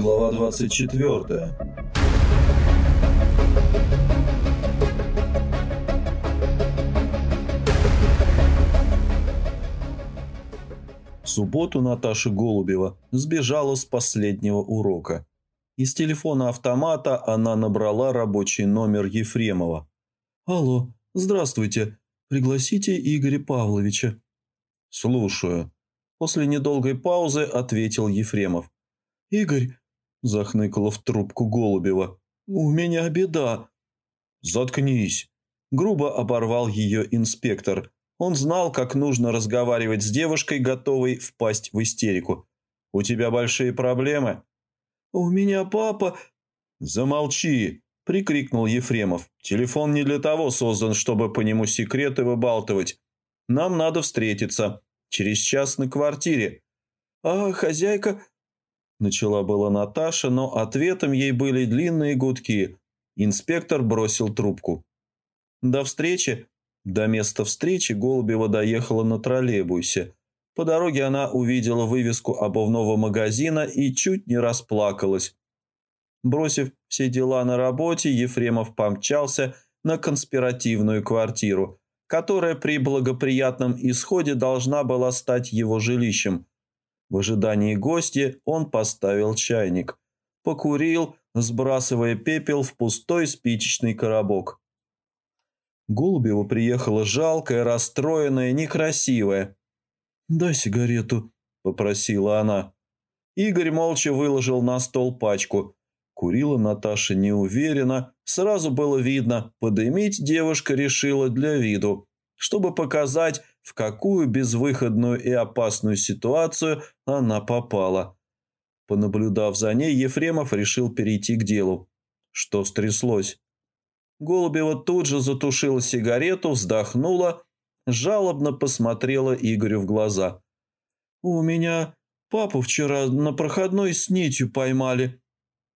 Глава 24. В субботу Наташа Голубева сбежала с последнего урока. Из телефона автомата она набрала рабочий номер Ефремова. «Алло, здравствуйте. Пригласите Игоря Павловича». «Слушаю». После недолгой паузы ответил Ефремов. «Игорь», – захныкала в трубку Голубева, – «у меня беда». «Заткнись», – грубо оборвал ее инспектор. Он знал, как нужно разговаривать с девушкой, готовой впасть в истерику. «У тебя большие проблемы?» «У меня папа...» «Замолчи!» – прикрикнул Ефремов. «Телефон не для того создан, чтобы по нему секреты выбалтывать. Нам надо встретиться. Через час на квартире». «А хозяйка...» Начала была Наташа, но ответом ей были длинные гудки. Инспектор бросил трубку. «До встречи!» До места встречи Голубева доехала на троллейбусе. По дороге она увидела вывеску обувного магазина и чуть не расплакалась. Бросив все дела на работе, Ефремов помчался на конспиративную квартиру, которая при благоприятном исходе должна была стать его жилищем. В ожидании гостя он поставил чайник, покурил, сбрасывая пепел в пустой спичечный коробок. Голубева приехала жалкая, расстроенная, некрасивая. «Дай сигарету», – попросила она. Игорь молча выложил на стол пачку. Курила Наташа неуверенно. Сразу было видно, подымить девушка решила для виду, чтобы показать, в какую безвыходную и опасную ситуацию она попала. Понаблюдав за ней, Ефремов решил перейти к делу. Что стряслось? Голубева тут же затушила сигарету, вздохнула, жалобно посмотрела Игорю в глаза. «У меня папу вчера на проходной с нитью поймали».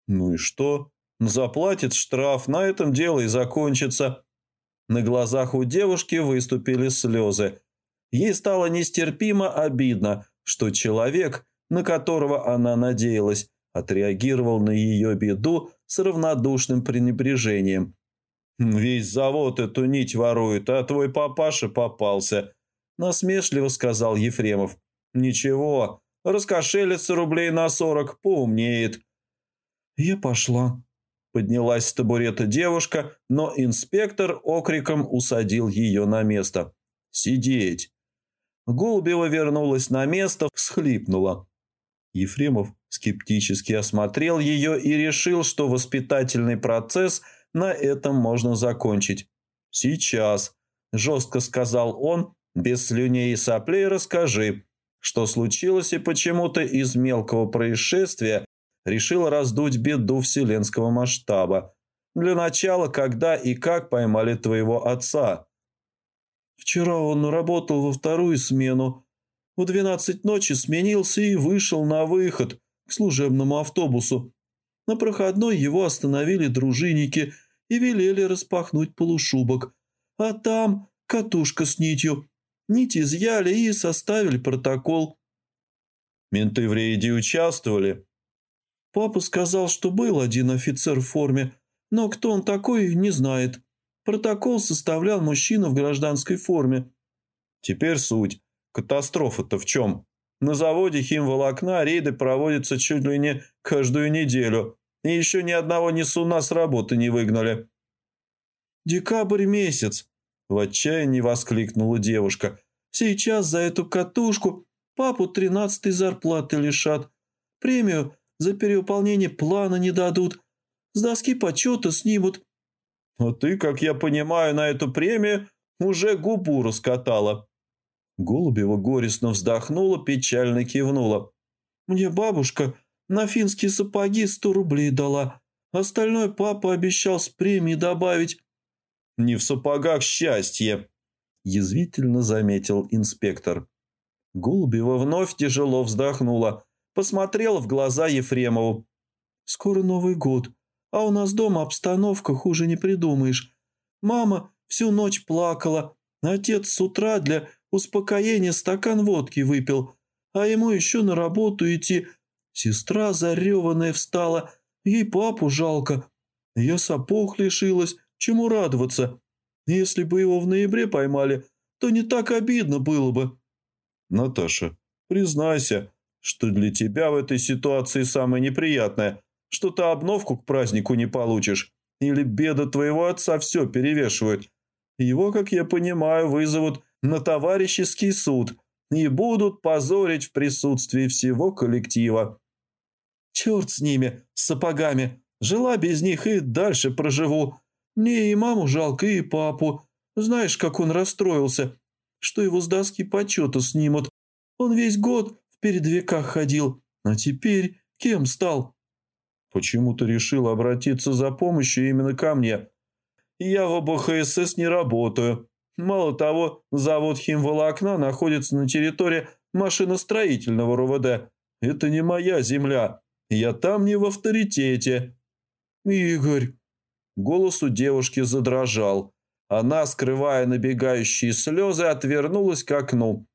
«Ну и что? Заплатит штраф, на этом дело и закончится». На глазах у девушки выступили слезы. Ей стало нестерпимо обидно, что человек, на которого она надеялась, отреагировал на ее беду с равнодушным пренебрежением. «Весь завод эту нить ворует, а твой папаша попался», – насмешливо сказал Ефремов. «Ничего, раскошелится рублей на сорок, поумнеет». «Я пошла», – поднялась с табурета девушка, но инспектор окриком усадил ее на место. «Сидеть». Голубева вернулась на место, всхлипнула. Ефремов скептически осмотрел ее и решил, что воспитательный процесс на этом можно закончить. «Сейчас», – жестко сказал он, – «без слюней и соплей расскажи, что случилось и почему ты из мелкого происшествия решил раздуть беду вселенского масштаба. Для начала, когда и как поймали твоего отца?» Вчера он работал во вторую смену. В двенадцать ночи сменился и вышел на выход к служебному автобусу. На проходной его остановили дружинники и велели распахнуть полушубок. А там катушка с нитью. Нить изъяли и составили протокол. Менты в рейде участвовали. Папа сказал, что был один офицер в форме, но кто он такой, не знает. Протокол составлял мужчина в гражданской форме. Теперь суть. Катастрофа-то в чем? На заводе химволокна рейды проводятся чуть ли не каждую неделю. И еще ни одного несуна с работы не выгнали. «Декабрь месяц!» – в отчаянии воскликнула девушка. «Сейчас за эту катушку папу тринадцатой зарплаты лишат. Премию за перевыполнение плана не дадут. С доски почета снимут. А ты, как я понимаю, на эту премию уже губу раскатала». Голубева горестно вздохнула, печально кивнула. «Мне бабушка на финские сапоги сто рублей дала. Остальное папа обещал с премии добавить». «Не в сапогах счастье», – язвительно заметил инспектор. Голубева вновь тяжело вздохнула, посмотрела в глаза Ефремову. «Скоро Новый год. А у нас дома обстановка хуже не придумаешь. Мама всю ночь плакала. Отец с утра для успокоения стакан водки выпил. А ему еще на работу идти. Сестра зареванная встала, ей папу жалко. Я сапог лишилась, чему радоваться. Если бы его в ноябре поймали, то не так обидно было бы. Наташа, признайся, что для тебя в этой ситуации самое неприятное, что ты обновку к празднику не получишь, или беда твоего отца все перевешивает. Его, как я понимаю, вызовут на товарищеский суд и будут позорить в присутствии всего коллектива. Черт с ними, с сапогами. Жила без них и дальше проживу. Мне и маму жалко, и папу. Знаешь, как он расстроился, что его с доски почета снимут. Он весь год в передвигах ходил, а теперь кем стал? Почему ты решил обратиться за помощью именно ко мне? Я в ОБХСС не работаю. Мало того, завод химволокна находится на территории машиностроительного РОВД. Это не моя земля. Я там не в авторитете. Игорь. Голос у девушки задрожал. Она, скрывая набегающие слезы, отвернулась к окну.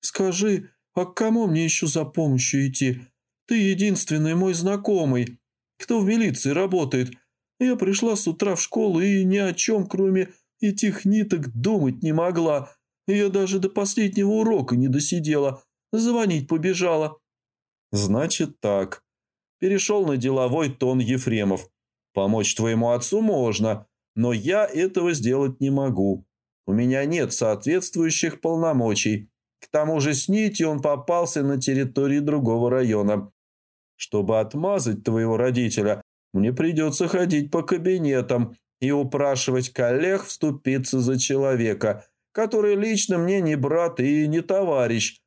«Скажи, а к кому мне еще за помощью идти? Ты единственный мой знакомый, кто в милиции работает. Я пришла с утра в школу и ни о чем, кроме этих ниток, думать не могла. Я даже до последнего урока не досидела. Звонить побежала». «Значит так». Перешел на деловой тон Ефремов. «Помочь твоему отцу можно, но я этого сделать не могу. У меня нет соответствующих полномочий. К тому же с нитью он попался на территории другого района. Чтобы отмазать твоего родителя, мне придется ходить по кабинетам и упрашивать коллег вступиться за человека, который лично мне не брат и не товарищ.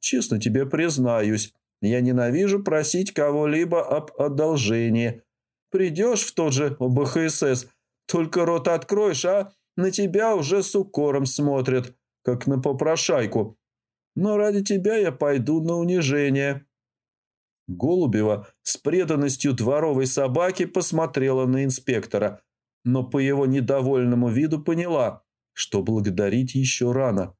Честно тебе признаюсь, я ненавижу просить кого-либо об одолжении. Придешь в тот же ОБХСС, только рот откроешь, а на тебя уже с укором смотрят, как на попрошайку. Но ради тебя я пойду на унижение». Голубева с преданностью дворовой собаки посмотрела на инспектора, но по его недовольному виду поняла, что благодарить еще рано.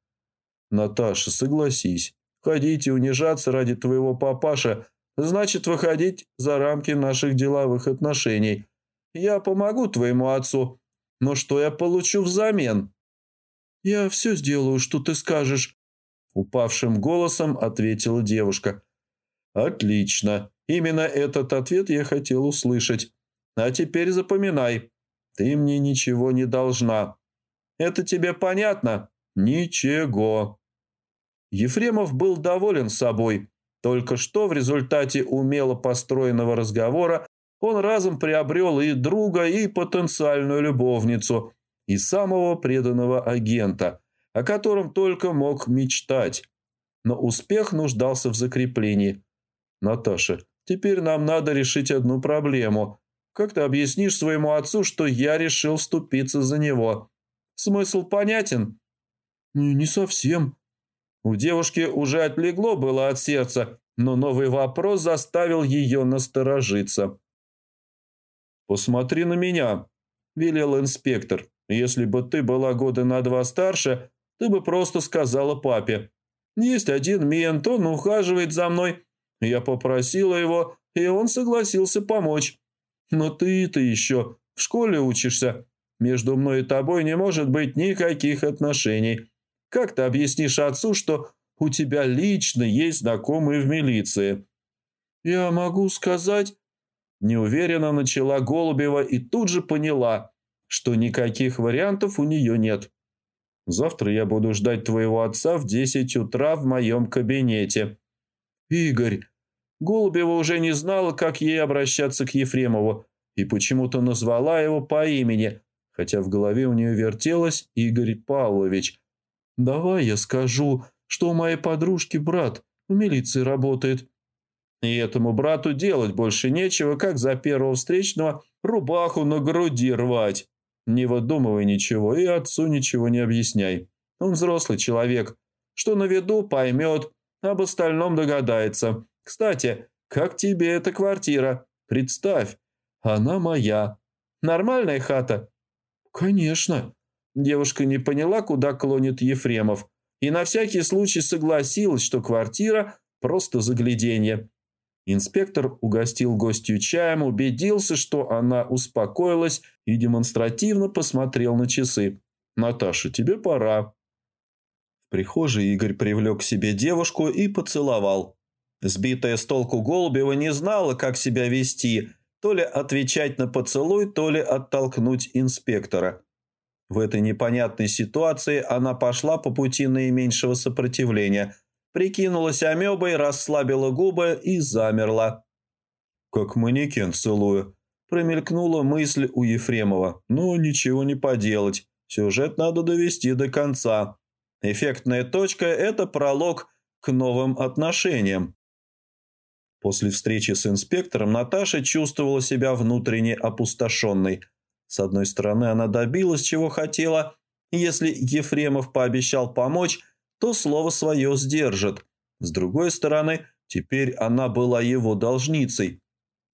«Наташа, согласись, ходить и унижаться ради твоего папаша значит выходить за рамки наших деловых отношений. Я помогу твоему отцу, но что я получу взамен?» «Я все сделаю, что ты скажешь», — упавшим голосом ответила девушка. «Отлично. Именно этот ответ я хотел услышать. А теперь запоминай. Ты мне ничего не должна. Это тебе понятно? Ничего». Ефремов был доволен собой. Только что в результате умело построенного разговора он разом приобрел и друга, и потенциальную любовницу, и самого преданного агента, о котором только мог мечтать. Но успех нуждался в закреплении – «Наташа, теперь нам надо решить одну проблему. Как ты объяснишь своему отцу, что я решил вступиться за него? Смысл понятен?» «Не совсем». У девушки уже отлегло было от сердца, но новый вопрос заставил ее насторожиться. «Посмотри на меня», – велел инспектор. «Если бы ты была года на два старше, ты бы просто сказала папе. Есть один мент, он ухаживает за мной, я попросила его, и он согласился помочь. Но ты-то еще в школе учишься. Между мной и тобой не может быть никаких отношений. Как ты объяснишь отцу, что у тебя лично есть знакомые в милиции?» «Я могу сказать...» Неуверенно начала Голубева и тут же поняла, что никаких вариантов у нее нет. «Завтра я буду ждать твоего отца в десять утра в моем кабинете», Игорь. Голубева уже не знала, как ей обращаться к Ефремову, и почему-то назвала его по имени, хотя в голове у нее вертелось Игорь Павлович. «Давай я скажу, что у моей подружки брат в милиции работает». И этому брату делать больше нечего, как за первого встречного рубаху на груди рвать. Не выдумывай ничего и отцу ничего не объясняй. Он взрослый человек. Что на виду, поймет, об остальном догадается. Кстати, как тебе эта квартира? Представь, она моя. Нормальная хата? Конечно. Девушка не поняла, куда клонит Ефремов, и на всякий случай согласилась, что квартира – просто загляденье. Инспектор угостил гостью чаем, убедился, что она успокоилась и демонстративно посмотрел на часы. «Наташа, тебе пора». В прихожей Игорь привлек к себе девушку и поцеловал. Сбитая с толку Голубева не знала, как себя вести, то ли отвечать на поцелуй, то ли оттолкнуть инспектора. В этой непонятной ситуации она пошла по пути наименьшего сопротивления – прикинулась амебой, расслабила губы и замерла. «Как манекен целую», – промелькнула мысль у Ефремова. «Ну, ничего не поделать. Сюжет надо довести до конца. Эффектная точка – это пролог к новым отношениям». После встречи с инспектором Наташа чувствовала себя внутренне опустошенной. С одной стороны, она добилась, чего хотела. Если Ефремов пообещал помочь – то слово свое сдержит. С другой стороны, теперь она была его должницей.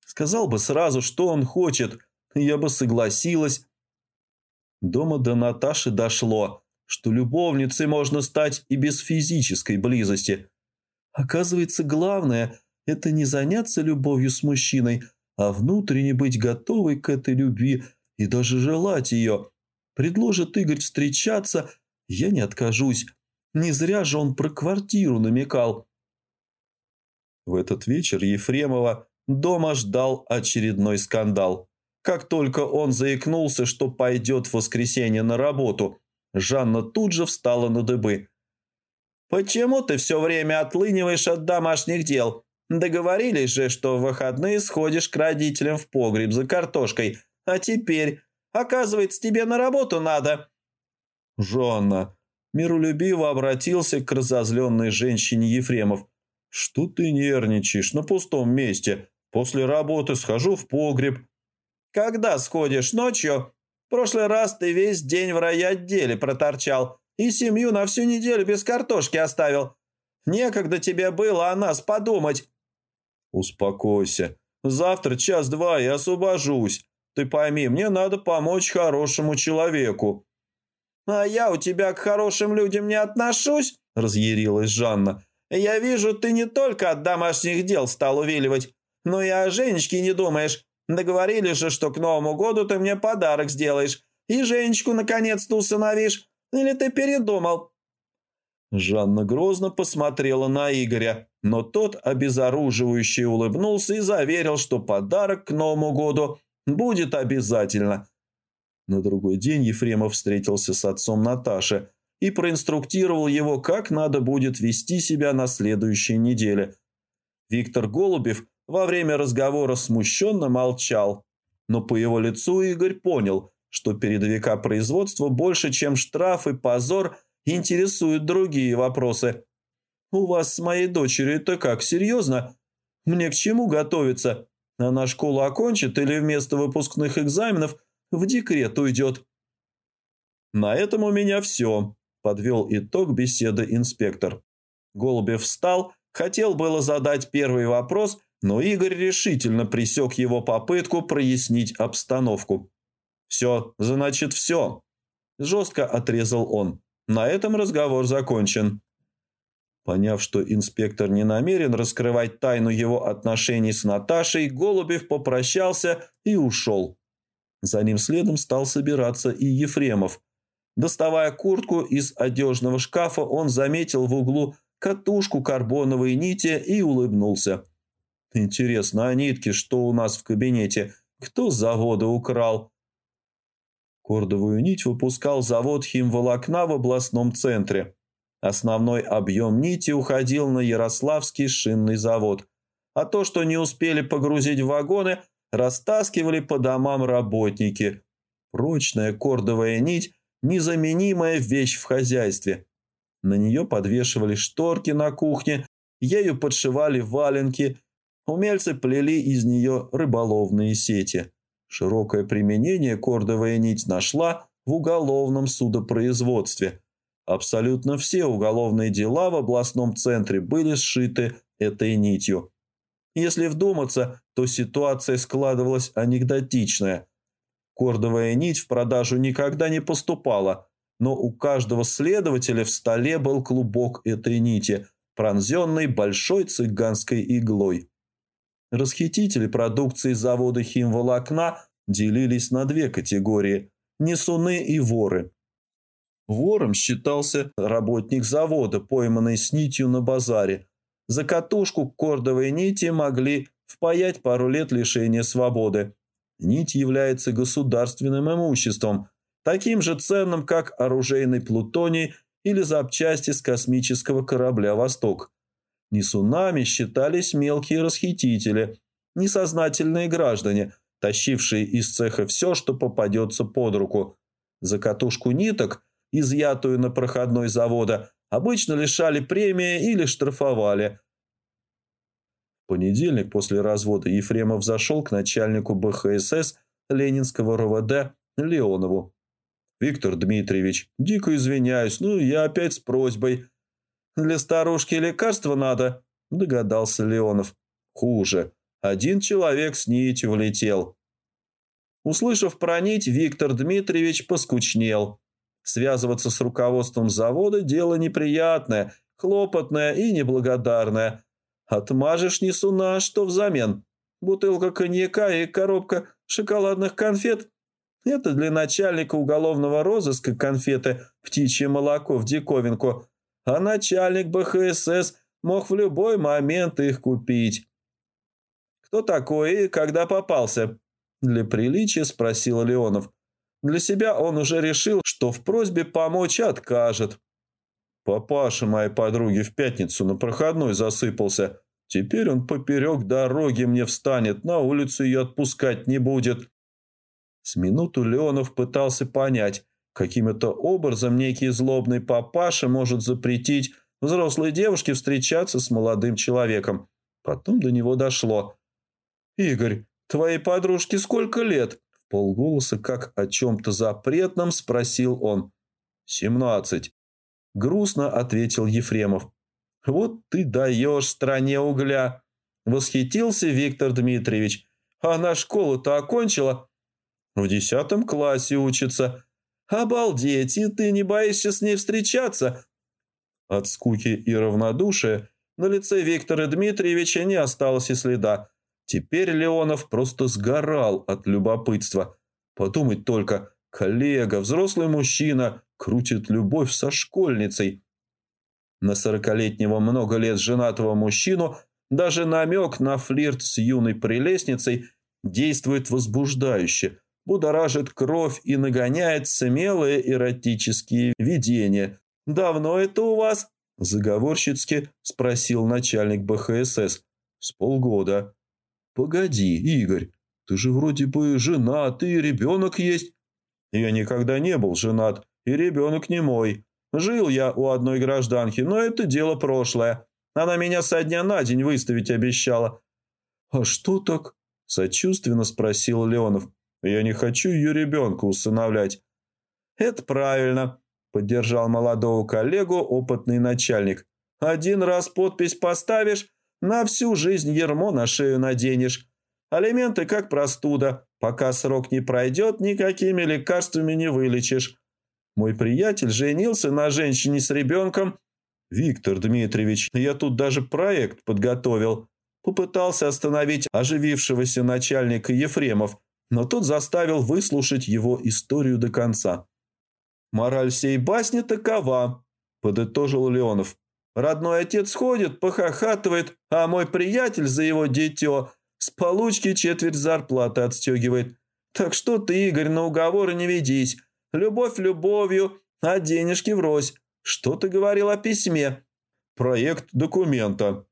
Сказал бы сразу, что он хочет, я бы согласилась. Дома до Наташи дошло, что любовницей можно стать и без физической близости. Оказывается, главное – это не заняться любовью с мужчиной, а внутренне быть готовой к этой любви и даже желать ее. Предложит Игорь встречаться, я не откажусь. Не зря же он про квартиру намекал. В этот вечер Ефремова дома ждал очередной скандал. Как только он заикнулся, что пойдет в воскресенье на работу, Жанна тут же встала на дыбы. «Почему ты все время отлыниваешь от домашних дел? Договорились же, что в выходные сходишь к родителям в погреб за картошкой, а теперь, оказывается, тебе на работу надо». «Жанна, Миролюбиво обратился к разозленной женщине Ефремов. «Что ты нервничаешь на пустом месте? После работы схожу в погреб». «Когда сходишь? Ночью? Прошлый раз ты весь день в райотделе проторчал и семью на всю неделю без картошки оставил. Некогда тебе было о нас подумать». «Успокойся. Завтра час-два и освобожусь. Ты пойми, мне надо помочь хорошему человеку». «А я у тебя к хорошим людям не отношусь?» – разъярилась Жанна. «Я вижу, ты не только от домашних дел стал увиливать, но и о Женечке не думаешь. Договорились же, что к Новому году ты мне подарок сделаешь и Женечку наконец-то усыновишь. Или ты передумал?» Жанна грозно посмотрела на Игоря, но тот обезоруживающе улыбнулся и заверил, что подарок к Новому году будет обязательно – на другой день Ефремов встретился с отцом Наташи и проинструктировал его, как надо будет вести себя на следующей неделе. Виктор Голубев во время разговора смущенно молчал, но по его лицу Игорь понял, что передовика производства больше, чем штраф и позор, интересуют другие вопросы. «У вас с моей дочерью это как, серьезно? Мне к чему готовиться? Она школу окончит или вместо выпускных экзаменов – в декрет уйдет». «На этом у меня все», – подвел итог беседы инспектор. Голубев встал, хотел было задать первый вопрос, но Игорь решительно пресек его попытку прояснить обстановку. «Все, значит, все», – жестко отрезал он. «На этом разговор закончен». Поняв, что инспектор не намерен раскрывать тайну его отношений с Наташей, Голубев попрощался и ушел. За ним следом стал собираться и Ефремов. Доставая куртку из одежного шкафа, он заметил в углу катушку карбоновой нити и улыбнулся. «Интересно, а нитки что у нас в кабинете? Кто с завода украл?» Кордовую нить выпускал завод химволокна в областном центре. Основной объем нити уходил на Ярославский шинный завод. А то, что не успели погрузить в вагоны – растаскивали по домам работники. Прочная кордовая нить – незаменимая вещь в хозяйстве. На нее подвешивали шторки на кухне, ею подшивали валенки, умельцы плели из нее рыболовные сети. Широкое применение кордовая нить нашла в уголовном судопроизводстве. Абсолютно все уголовные дела в областном центре были сшиты этой нитью. Если вдуматься, то ситуация складывалась анекдотичная. Кордовая нить в продажу никогда не поступала, но у каждого следователя в столе был клубок этой нити, пронзенный большой цыганской иглой. Расхитители продукции завода химволокна делились на две категории – несуны и воры. Вором считался работник завода, пойманный с нитью на базаре. За катушку кордовой нити могли впаять пару лет лишения свободы. Нить является государственным имуществом, таким же ценным, как оружейный плутоний или запчасти с космического корабля «Восток». Несунами считались мелкие расхитители, несознательные граждане, тащившие из цеха все, что попадется под руку. За катушку ниток, изъятую на проходной завода, обычно лишали премии или штрафовали. В понедельник после развода Ефремов зашел к начальнику БХСС Ленинского РОВД Леонову. «Виктор Дмитриевич, дико извиняюсь, ну я опять с просьбой. Для старушки лекарства надо», – догадался Леонов. «Хуже. Один человек с нитью влетел». Услышав про нить, Виктор Дмитриевич поскучнел. Связываться с руководством завода – дело неприятное, хлопотное и неблагодарное. Отмажешь несуна, что взамен? Бутылка коньяка и коробка шоколадных конфет? Это для начальника уголовного розыска конфеты «Птичье молоко» в диковинку, а начальник БХСС мог в любой момент их купить. «Кто такой и когда попался?» Для приличия спросил Леонов. Для себя он уже решил, что в просьбе помочь откажет. Папаша моей подруги в пятницу на проходной засыпался. Теперь он поперек дороги мне встанет, на улицу ее отпускать не будет. С минуту Леонов пытался понять, каким это образом некий злобный папаша может запретить взрослой девушке встречаться с молодым человеком. Потом до него дошло. «Игорь, твоей подружке сколько лет?» В полголоса, как о чем-то запретном, спросил он. «Семнадцать». Грустно ответил Ефремов. «Вот ты даешь стране угля!» Восхитился Виктор Дмитриевич. «Она школу-то окончила?» В десятом классе учится. Обалдеть, и ты не боишься с ней встречаться?» От скуки и равнодушия на лице Виктора Дмитриевича не осталось и следа. Теперь Леонов просто сгорал от любопытства. Подумать только, коллега, взрослый мужчина, крутит любовь со школьницей. На сорокалетнего много лет женатого мужчину даже намек на флирт с юной прелестницей действует возбуждающе – будоражит кровь и нагоняет смелые эротические видения. «Давно это у вас?» – заговорщицки спросил начальник БХСС. «С полгода». «Погоди, Игорь, ты же вроде бы женат, и ребенок есть». «Я никогда не был женат, и ребенок не мой. Жил я у одной гражданки, но это дело прошлое. Она меня со дня на день выставить обещала». «А что так?» – сочувственно спросил Леонов. Я не хочу ее ребенка усыновлять». «Это правильно», – поддержал молодого коллегу опытный начальник. «Один раз подпись поставишь, на всю жизнь ермо на шею наденешь. Алименты как простуда. Пока срок не пройдет, никакими лекарствами не вылечишь. Мой приятель женился на женщине с ребенком. Виктор Дмитриевич, я тут даже проект подготовил. Попытался остановить оживившегося начальника Ефремов, но тот заставил выслушать его историю до конца. «Мораль всей басни такова», – подытожил Леонов. «Родной отец ходит, похохатывает, а мой приятель за его дитё с получки четверть зарплаты отстегивает. Так что ты, Игорь, на уговоры не ведись. Любовь любовью, а денежки врозь. Что ты говорил о письме?» «Проект документа».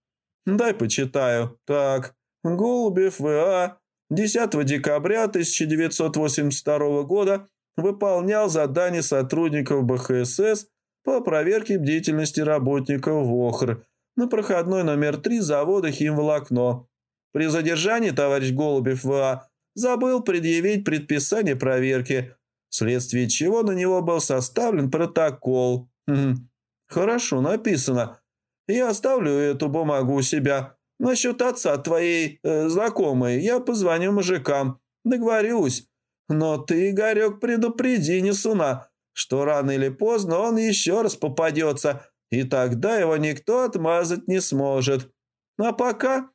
«Дай почитаю. Так, Голубев В.А. 10 декабря 1982 года выполнял задание сотрудников БХСС по проверке бдительности работников ВОХР на проходной номер 3 завода «Химволокно». При задержании товарищ Голубев В.А. забыл предъявить предписание проверки, вследствие чего на него был составлен протокол. Хорошо написано. Я оставлю эту бумагу у себя. Насчет отца твоей э, знакомой я позвоню мужикам, договорюсь. Но ты, Игорек, предупреди Несуна, что рано или поздно он еще раз попадется, и тогда его никто отмазать не сможет. А пока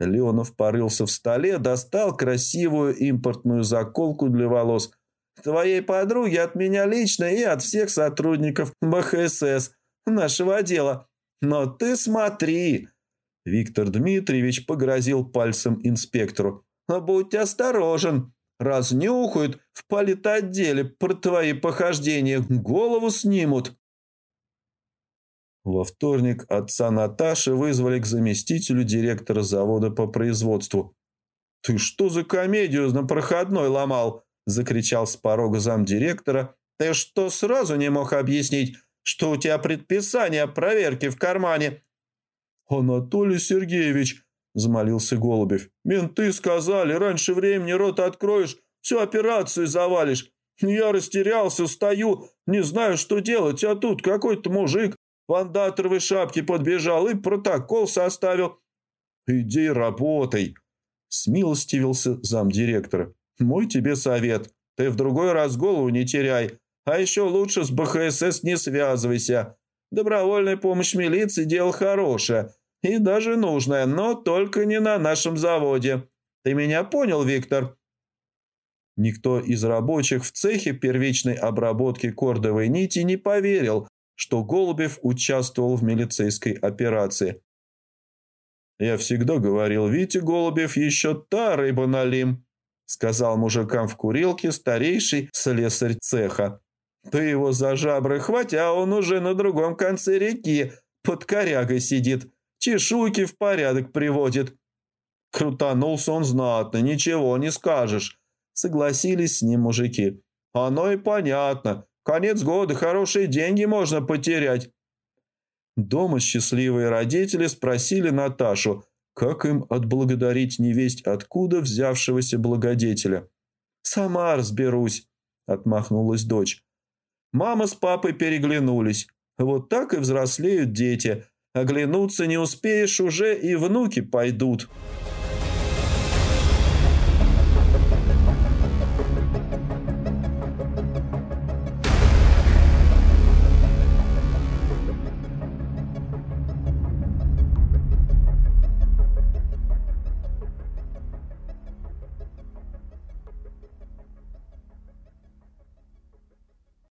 Леонов порылся в столе, достал красивую импортную заколку для волос. «Твоей подруге от меня лично и от всех сотрудников БХСС нашего отдела. Но ты смотри!» Виктор Дмитриевич погрозил пальцем инспектору. «Будь осторожен. Разнюхают в политотделе про твои похождения. Голову снимут». Во вторник отца Наташи вызвали к заместителю директора завода по производству. «Ты что за комедию на проходной ломал?» – закричал с порога замдиректора. «Ты что сразу не мог объяснить, что у тебя предписание о проверке в кармане?» «Анатолий Сергеевич», – взмолился Голубев, – «менты сказали, раньше времени рот откроешь, всю операцию завалишь. Я растерялся, стою, не знаю, что делать, а тут какой-то мужик в андатровой шапке подбежал и протокол составил. «Иди работай», – смилостивился замдиректора. «Мой тебе совет. Ты в другой раз голову не теряй. А еще лучше с БХСС не связывайся. Добровольная помощь милиции – дело хорошее и даже нужное, но только не на нашем заводе. Ты меня понял, Виктор?» Никто из рабочих в цехе первичной обработки кордовой нити не поверил, что Голубев участвовал в милицейской операции. «Я всегда говорил, Витя Голубев еще та рыба налим», сказал мужикам в курилке старейший слесарь цеха. «Ты его за жабры хвать, а он уже на другом конце реки под корягой сидит, чешуйки в порядок приводит». Крутанулся он знатно, ничего не скажешь. Согласились с ним мужики. «Оно и понятно. Конец года, хорошие деньги можно потерять. Дома счастливые родители спросили Наташу, как им отблагодарить невесть откуда взявшегося благодетеля. «Сама разберусь», – отмахнулась дочь. Мама с папой переглянулись. Вот так и взрослеют дети. Оглянуться не успеешь, уже и внуки пойдут.